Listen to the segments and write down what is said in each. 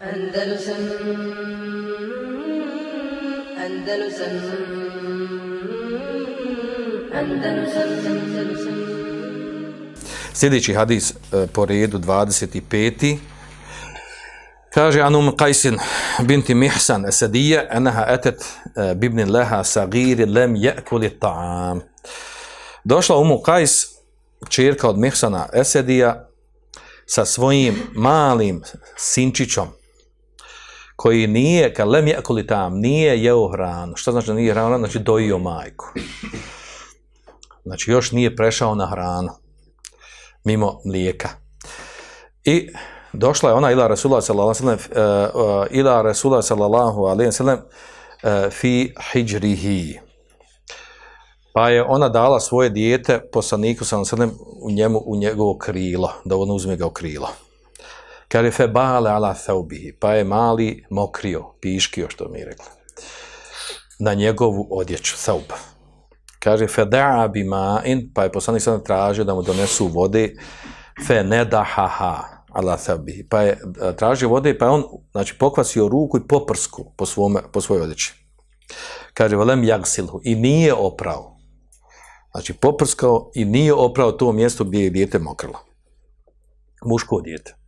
Andalusam Andalusam Sljedeći hadis e, po redu 25. Kaže Anum Qajsin binti Mihsan Esadija enaha etet e, bibnin leha sagiri lem je'kuli ta'am. Došla Umu Qajs, čirka od Mihsana Esedija, sa svojim malim sinčićom, koji nije, kad lem je'kuli ta'am, nije jeo hranu. Šta znači da nije hranu? Znači dojio majku. Znači još nije prešao na hranu mimo mlijeka. I došla je ona ila Rasulullah sallallahu ve sellem uh, uh, ila Rasulullah sallallahu alejhi ve sellem uh, fi hijrihi. Pa je ona dala svoje dijete poslaniku sallallahu alejhi ve sellem u njemu u njegovo krilo, da on uzme ga u krilo. Kaže fe bale ala thawbihi, pa je mali mokrio, piškio što mi je rekla. Na njegovu odjeću, thawb. Kaže fe da'a bima'in, pa je poslanik sallallahu tražio da mu donesu vode, fe ne dahaha ala thawbihi. Pa je a, tražio vode, pa je on znači pokvasio ruku i poprsku po svome po svojoj odjeći. Kaže velem jagsilhu i nije oprao. Znači poprskao i nije oprao to mjesto gdje je dijete mokrilo. Muško dijete.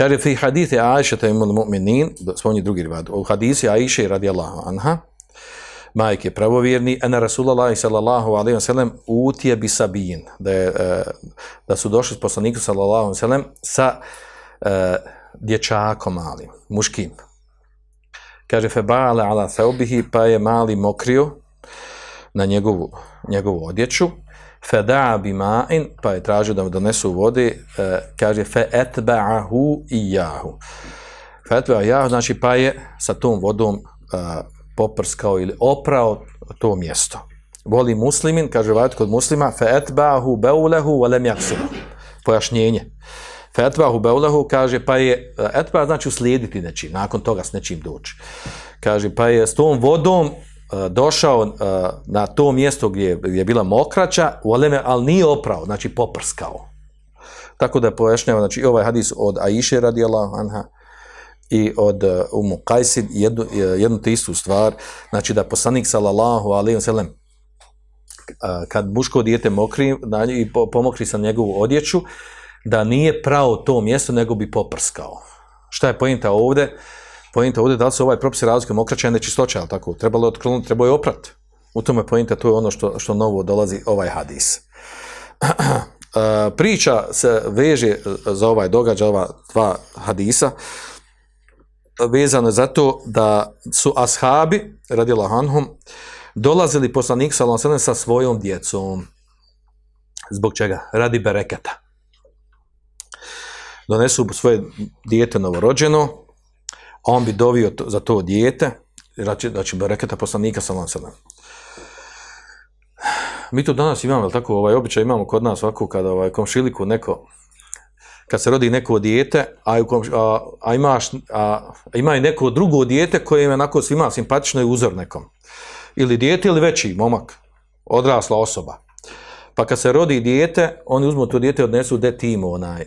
Kaže fi hadithi Aisha ta imul mu'minin, spominje drugi rivad, u hadisi Aisha radijallahu anha, majke pravovjerni, ena Rasulallah sallallahu alaihi wa sallam utije bi sabin, da, je, e, da su došli s poslanikom sallallahu alaihi wa sallam sa e, dječakom malim, muškim. Kaže, fe ba'ale ala thaubihi, pa je mali mokrio na njegovu, njegovu odjeću, fe da'a bi ma'in, pa je tražio da mu donesu vode, kaže, fe etba'ahu i jahu. Fe etba'ahu jahu, znači pa je sa tom vodom e, poprskao ili oprao to mjesto. Voli muslimin, kaže vajat kod muslima, fe etbahu beulehu valem jaksilu. Pojašnjenje. Fe etbahu beulehu, kaže, pa je, etba znači uslijediti nečim, nakon toga s nečim doći. Kaže, pa je s tom vodom došao uh, na to mjesto gdje, je bila mokraća, valeme, ali nije oprao, znači poprskao. Tako da pojašnjava, znači ovaj hadis od Aisha radijallahu anha, i od uh, Umu jednu, jednu te istu stvar, znači da poslanik sallallahu alaihi sallam kad muško dijete mokri na, i po, pomokri sa njegovu odjeću, da nije pravo to mjesto, nego bi poprskao. Šta je pojenta ovdje? Pojenta ovdje da li se ovaj propis razlike mokraća nečistoća, ali tako? Trebalo je otkronuti, trebalo je oprat. U tome pojenta, to je ono što, što novo dolazi ovaj hadis. Uh, priča se veže za ovaj događaj, ova dva hadisa, vezano je za to da su ashabi, radila Hanhum, dolazili poslanik sallam sa svojom djecom. Zbog čega? Radi bereketa. Donesu svoje dijete novorođeno, on bi dovio to, za to dijete, znači, znači bereketa poslanika sallam sallam. Mi to danas imamo, ali tako, ovaj običaj imamo kod nas ovako, kada ovaj komšiliku neko kad se rodi neko dijete, a, a, a imaš, a, ima i neko drugo dijete koje je onako svima simpatično i uzor nekom. Ili dijete ili veći momak, odrasla osoba. Pa kad se rodi dijete, oni uzmu to dijete i odnesu de timu onaj.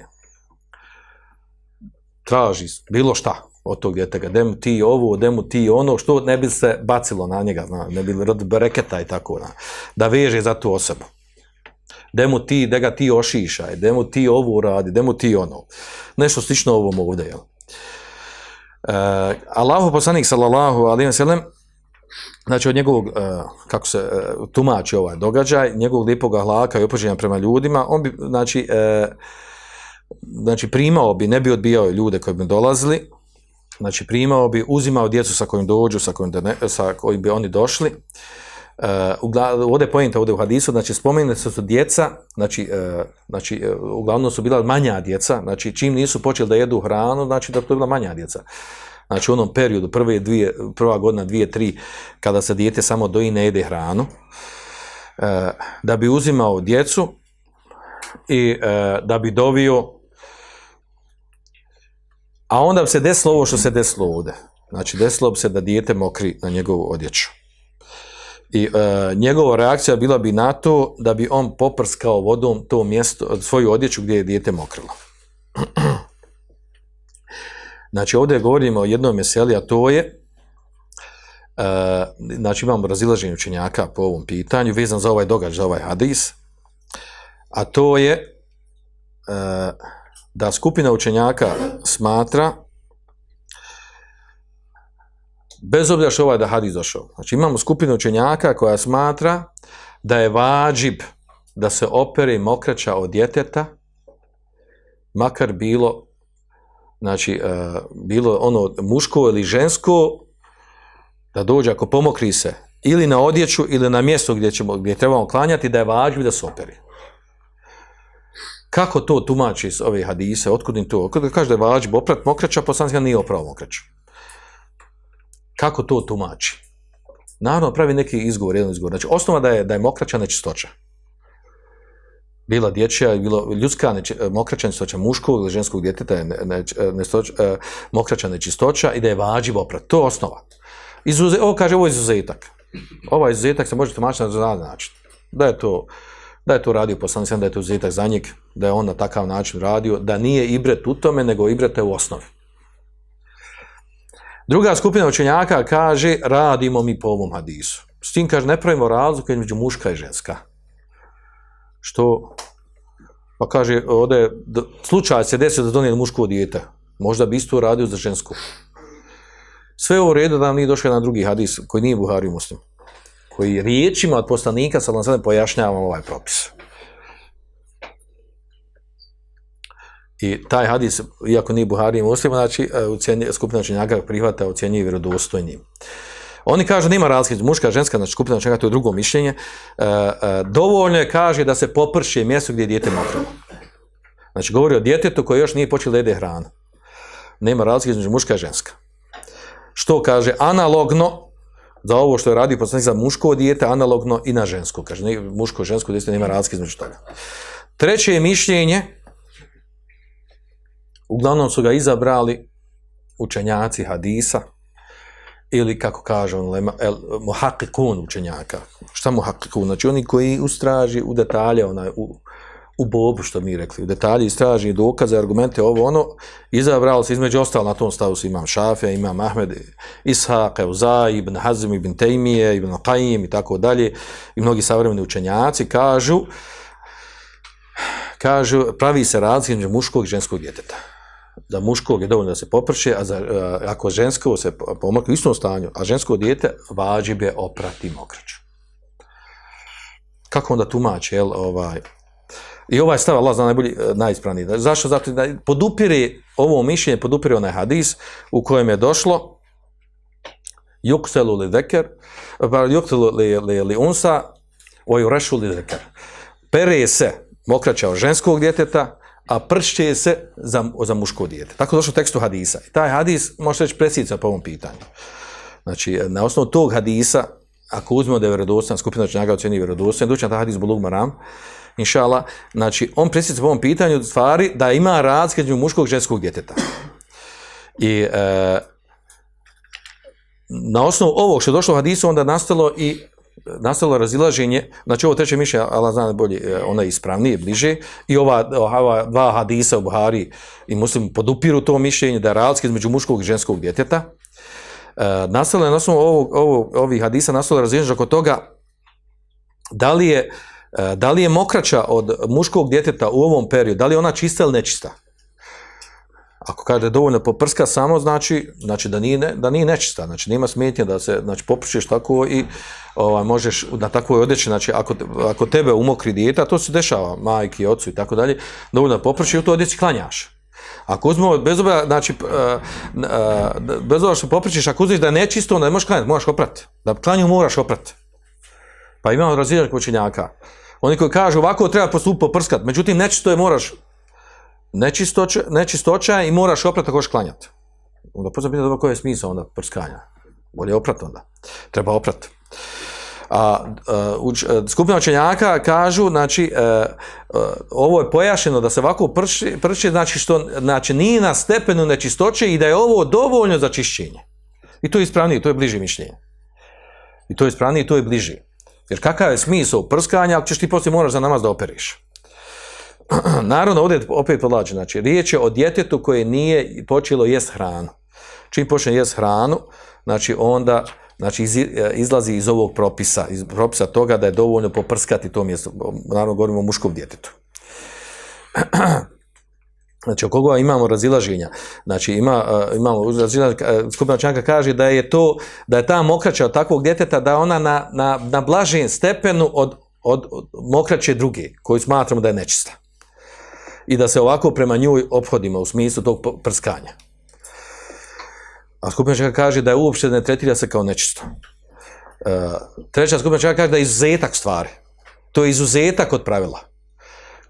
Traži bilo šta od tog djetega, da mu ti ovo, da mu ti ono, što ne bi se bacilo na njega, zna, ne bi rodi bereketa i tako, na, da veže za tu osobu da mu ti, da ga ti ošišaj, da mu ti ovo radi, da mu ti ono. Nešto slično ovom ovdje, jel? Uh, Allahu poslanik sallallahu alaihi wa sallam znači od njegovog, uh, kako se uh, tumači ovaj događaj, njegovog lijepog ahlaka i opođenja prema ljudima, on bi, znači, znači primao bi, ne bi odbijao ljude koji bi dolazili, znači primao bi, uzimao djecu sa kojim dođu, sa kojim, ne, sa kojim bi oni došli, uh, ovdje je pojenta ovdje u hadisu, znači spomenuli su, su djeca, znači, uh, znači uh, uglavnom su bila manja djeca, znači čim nisu počeli da jedu hranu, znači da to je bila manja djeca. Znači u onom periodu, prve dvije, prva godina, dvije, tri, kada se dijete samo doji ne jede hranu, da bi uzimao djecu i da bi dovio, a onda bi se desilo ovo što se desilo ovdje. Znači desilo bi se da dijete mokri na njegovu odjeću. I e, njegova reakcija bila bi na to da bi on poprskao vodom to mjesto, svoju odjeću gdje je dijete mokrilo. Znači, ovdje govorimo o jednom meseli, a to je, e, znači imamo razilaženje učenjaka po ovom pitanju, vezan za ovaj događaj, za ovaj hadis, a to je e, da skupina učenjaka smatra, bez obzira što ovaj da hadis došao, znači imamo skupinu učenjaka koja smatra da je vađib da se opere mokraća od djeteta, makar bilo znači, e, bilo ono muško ili žensko, da dođe ako pomokri se, ili na odjeću, ili na mjesto gdje, ćemo, gdje trebamo klanjati, da je važno da se operi. Kako to tumači iz ove hadise, otkud im to? Otkud kaže da je važno oprat mokraća, poslanika nije opravo mokraća. Kako to tumači? Naravno, pravi neki izgovor, jedan izgovor. Znači, osnova da je, da je mokraća nečistoća bila dječja, bilo ljudska neči, mokraća nečistoća muškog ili ženskog djeteta je ne, ne, nečistoća, e, mokraća nečistoća i da je vađivo oprat. To je osnova. Izuze, ovo kaže, ovo je izuzetak. Ovaj izuzetak se može tumačiti na različit način. Da je to, da je to radio poslanik, da je to izuzetak za njeg, da je on na takav način radio, da nije ibret u tome, nego ibret je u osnovi. Druga skupina učenjaka kaže, radimo mi po ovom hadisu. S tim kaže, ne pravimo razliku između muška i ženska što, pa kaže, ovdje, slučaj se desio da donijeli muško dijete, možda bi isto radio za žensku. Sve ovo redu da nam nije došao jedan drugi hadis, koji nije Buhari muslim, koji riječima od poslanika, sad pojašnjavam ovaj propis. I taj hadis, iako nije Buhari muslim, znači, e, skupina učenjaka prihvata ocjenjuje vjerodostojnim. Oni kažu nema razlike, muška, ženska, znači skupina čega, to je drugo mišljenje. E, e, dovoljno je, kaže, da se poprši mjesto gdje je dijete mokro. Znači, govori o djetetu koji još nije počelo da jede hranu. Nema razlike između muška i ženska. Što kaže, analogno, za ovo što je radio poslanik za muško dijete, analogno i na žensko. Kaže, muško i žensko dijete nema razlike između toga. Treće je mišljenje, uglavnom su ga izabrali učenjaci hadisa, ili kako kaže on, muhakikun učenjaka. Šta muhakikun? Znači oni koji ustraži u detalje, onaj, u, u bobu, što mi rekli, u detalje istraži dokaze, argumente, ovo ono, izabrali se između ostalo na tom stavu su imam Šafija, imam Ahmed, Ishaq, Euzaj, Ibn Hazm, Ibn Tejmije, Ibn Qajim i tako dalje, i mnogi savremeni učenjaci kažu, kažu, pravi se razlika između muškog i ženskog djeteta. Za muškog je dovoljno da se poprše, a za, ako žensko se pomokri u istom stanju, a žensko dijete, vađi je oprati mokraću. Kako onda tumači, jel, ovaj, i ovaj stav Allah zna najbolji, e, najispravniji. Zašto? Zato da podupire ovo mišljenje, podupire onaj hadis u kojem je došlo yukselu li deker, pa yukselu li, li, li unsa, oju rešu li deker. Pere se mokraća od ženskog djeteta, a pršće se za, za muško dijete. Tako došlo u tekstu hadisa. I taj hadis može reći presica po ovom pitanju. Znači, na osnovu tog hadisa, ako uzmemo da je vjerodostan, skupina će njega ocjeni vjerodostan, duće na taj hadis Bulug Maram, inšala, znači, on presica po ovom pitanju stvari da ima razlika između muškog i ženskog djeteta. I e, na osnovu ovog što je došlo u hadisu, onda nastalo i nastalo razilaženje, znači ovo treće mišljenje, Allah zna bolje, e, ona je ispravnije, bliže, i ova, ova dva hadisa u Buhari i muslim podupiru to mišljenje da je razlika između muškog i ženskog djeteta. E, nastalo je na osnovu ovog, ovog, ovih hadisa nastalo razilaženje oko toga da li je da li je mokraća od muškog djeteta u ovom periodu, da li je ona čista ili nečista? Ako kaže dovoljno poprska samo, znači, znači da, nije da nije nečista, znači nema smetnje da se znači, popršiš tako i ovaj, možeš na takvoj odjeći, znači ako, ako tebe umokri dijeta, to se dešava majki, ocu i tako dalje, dovoljno poprši i u to odjeći klanjaš. Ako uzmemo, bez obzira, znači, uh, uh, bez obzira što popričiš, ako uzmeš da je nečisto, onda ne možeš klanjati, moraš oprati. Da klanju moraš oprati. Pa imamo razvijenog učenjaka. Oni koji kažu ovako treba postupiti poprskat, međutim nečisto je moraš nečistoća, nečistoća i moraš oprat ako klanjati. Onda pozna pitati dobro koji je smisao onda prskanja. Bolje oprat onda. Treba oprat. A, a uč, a, skupina učenjaka kažu, znači, a, e, a, e, ovo je pojašeno da se ovako prši, prši znači, što, znači, nije na stepenu nečistoće i da je ovo dovoljno za čišćenje. I to je ispravnije, to je bliže mišljenje. I to je ispravnije, to je bliže. Jer kakav je smisao prskanja ako ćeš ti poslije moraš za namaz da operiš? Naravno, ovdje opet podlači, znači, riječ je o djetetu koje nije počelo jest hranu. Čim počne jest hranu, znači onda znači, iz, izlazi iz ovog propisa, iz propisa toga da je dovoljno poprskati to mjesto. Naravno, govorimo o muškom djetetu. Znači, oko koga imamo razilaženja. Znači, ima, uh, imamo razilaženja, uh, skupina čanka kaže da je to, da je ta mokraća od takvog djeteta, da ona na, na, na blažem stepenu od, od, od mokraće druge, koju smatramo da je nečista. I da se ovako prema njoj ophodimo u smislu tog prskanja. A skupina čanka kaže da je uopšte ne tretira se kao nečisto. Uh, treća skupina čanka kaže da je izuzetak stvari. To je izuzetak od pravila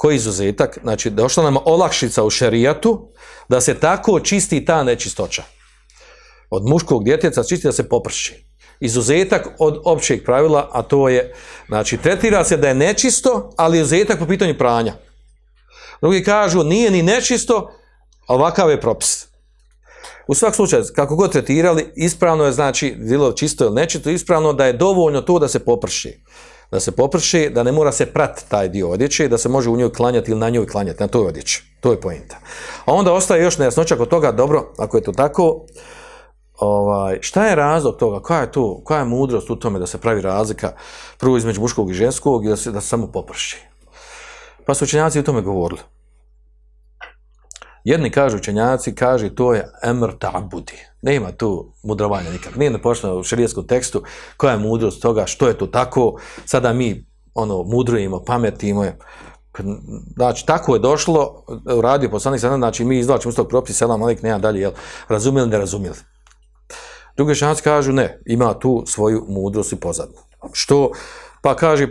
koji izuzetak, znači došla nam olakšica u šerijatu da se tako čisti ta nečistoća. Od muškog djeteca čisti da se poprši. Izuzetak od općeg pravila, a to je, znači tretira se da je nečisto, ali izuzetak po pitanju pranja. Drugi kažu, nije ni nečisto, ovakav je propis. U svak slučaju, kako god tretirali, ispravno je, znači, bilo čisto ili nečisto, ispravno da je dovoljno to da se poprši da se poprši, da ne mora se prat taj dio odjeće, da se može u njoj klanjati ili na njoj klanjati, na toj odjeći. To je pojenta. A onda ostaje još nejasnoća kod toga, dobro, ako je to tako, ovaj, šta je razlog toga, koja je to, koja je mudrost u tome da se pravi razlika prvo između muškog i ženskog i da se, da se samo poprši. Pa su učenjaci u tome govorili. Jedni kažu učenjaci, kaže to je emr ta'budi. Nema tu mudrovanja nikak. Nije napošteno u šarijetskom tekstu koja je mudrost toga, što je to tako. Sada mi ono mudrujemo, pametimo. Znači, tako je došlo, uradio poslanik sada, znači mi izvlačimo iz tog propisa, selam alik, nema dalje, jel, razumijeli, ne razumijeli. Drugi učenjaci kažu ne, ima tu svoju mudrost i pozadnu. Što, pa kaže,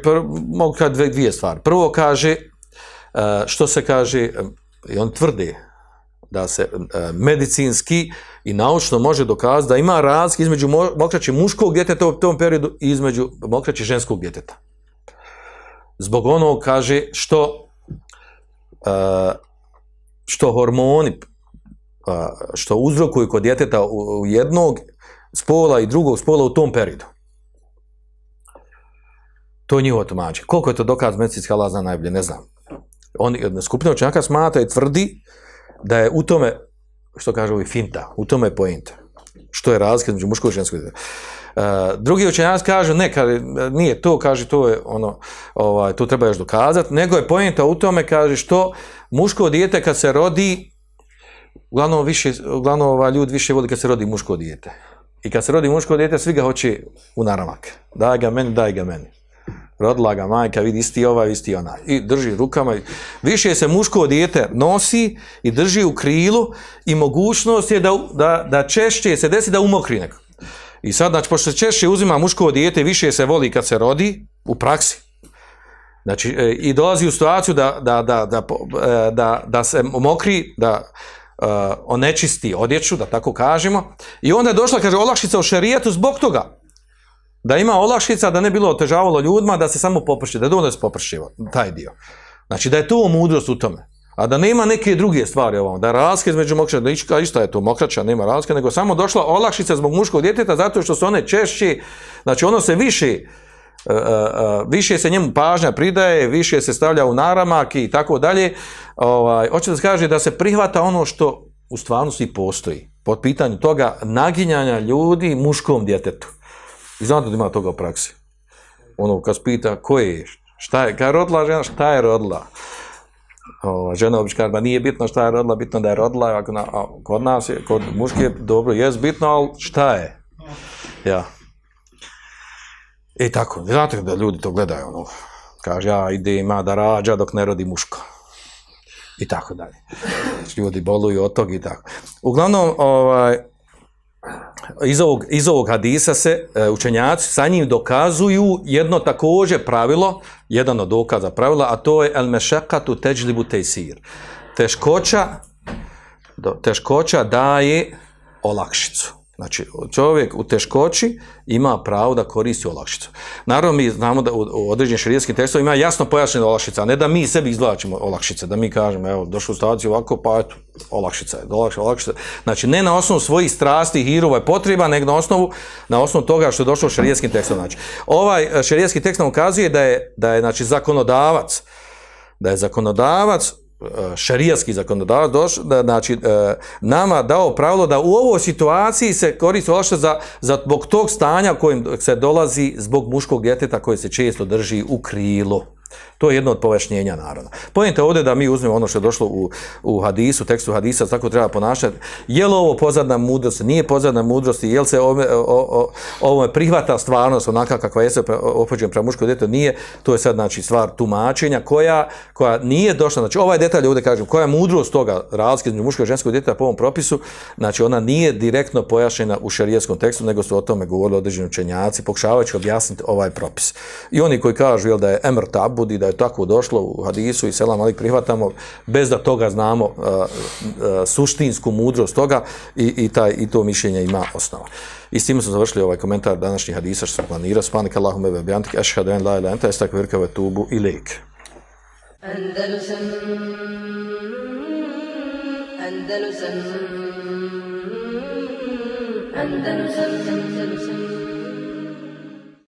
mogu kada dvije, stvari. Prvo kaže, eh, što se kaže, i on tvrdi, da se e, medicinski i naučno može dokazati da ima razlike između mokraće muškog djeteta u tom periodu i između mokraće ženskog djeteta. Zbog onog kaže što e, što hormoni e, što uzrokuju kod djeteta u jednog spola i drugog spola u tom periodu. To je njihovo tumače. Koliko je to dokaz medicinski Allah zna najbolje, ne znam. On, skupina učenjaka smatra i tvrdi da je u tome, što kaže ovi finta, u tome je pojenta. Što je razlika između muškog i ženskog. Uh, drugi učenjaci kažu, ne, kaže, nije to, kaže, to je ono, ovaj, to treba još dokazati, nego je pojenta u tome, kaže, što muško dijete kad se rodi, uglavnom, više, uglavnom ovaj, ljudi više voli kad se rodi muško dijete. I kad se rodi muško dijete, svi ga hoće u naramak. Daj ga meni, daj ga meni rodila ga majka, vidi isti ovaj, isti onaj. I drži rukama. Više se muško dijete nosi i drži u krilu i mogućnost je da, da, da češće se desi da umokri neko. I sad, znači, pošto se češće uzima muško dijete, više se voli kad se rodi, u praksi. Znači, e, i dolazi u situaciju da, da, da, da, e, da, da se mokri, da uh, onečisti odjeću, da tako kažemo. I onda je došla, kaže, olakšica u šerijetu zbog toga da ima olakšica, da ne bilo otežavalo ljudima, da se samo poprši, da je dovoljno se popršiva, taj dio. Znači da je to mudrost u tome. A da nema neke druge stvari ovom, da je razlika između mokraća, da iška, išta je to mokraća, nema razlike, nego samo došla olakšica zbog muškog djeteta zato što su one češće, znači ono se više, uh, uh, više se njemu pažnja pridaje, više se stavlja u naramak i tako dalje. Ovaj, hoće da se kaže da se prihvata ono što u stvarnosti postoji. Pod pitanju toga naginjanja ljudi muškom djetetu. I znate da ima toga u praksi. Ono, kad spita, ko je, šta je, kada je rodila žena, šta je rodila? O, žena obično kaže, nije bitno šta je rodila, bitno da je rodila, ako na, a, kod nas je, kod muške, dobro, jest bitno, ali šta je? Ja. I tako, znate da ljudi to gledaju, ono, kaže, ja ide ima da rađa dok ne rodi muško. I tako dalje. Znači, ljudi boluju od tog i tako. Uglavnom, ovaj, iz ovog, iz ovog hadisa se e, učenjaci sa njim dokazuju jedno također pravilo, jedan od dokaza pravila, a to je el mešakatu teđlibu tejsir. Teškoća, teškoća daje olakšicu. Znači, čovjek u teškoći ima pravo da koristi olakšicu. Naravno, mi znamo da u određenim šarijetskim tekstovima ima jasno pojašnjena olakšica, a ne da mi sebi izvlačimo olakšice, da mi kažemo, evo, došlo u situaciju ovako, pa eto, olakšica je, olakšica. Znači, ne na osnovu svojih strasti, hirova i potreba, nego na osnovu, na osnovu toga što je došlo u šarijetskim tekstom. Znači, ovaj šarijetski tekst nam ukazuje da je, da je znači, zakonodavac, da je zakonodavac e, šarijatski zakonodavac doš, da, znači, e, nama dao pravilo da u ovoj situaciji se koristi olakšica za, za zbog tog stanja kojim se dolazi zbog muškog djeteta koje se često drži u krilu. To je jedno od pojašnjenja naravno. Pojente ovdje da mi uzmemo ono što je došlo u, u hadisu, tekstu hadisa, tako treba ponašati. Je li ovo pozadna mudrost, nije pozadna mudrost, je li se ovo, ovo, ovo prihvata stvarnost onaka kakva je se opođen prema muškog djeteta, nije, to je sad znači stvar tumačenja koja, koja nije došla, znači ovaj detalj ovdje kažem, koja je mudrost toga razlike između muškog i ženskog djeteta po ovom propisu, znači ona nije direktno pojašnjena u šerijskom tekstu, nego su o tome govorili određeni učenjaci, pokušavajući objasniti ovaj propis. I oni koji kažu jel, da je emr tabudi, da je tako došlo u hadisu i selam ali prihvatamo bez da toga znamo uh, uh, suštinsku mudrost toga i, i, taj, i to mišljenje ima osnova. I s tim smo završili ovaj komentar današnjih hadisa što sam planirao. Spanika Allahume ve bijantik, ešhadu en la ila enta, estak virka ve tubu ilik. Andalusam Andalusam Andalusam Andalusam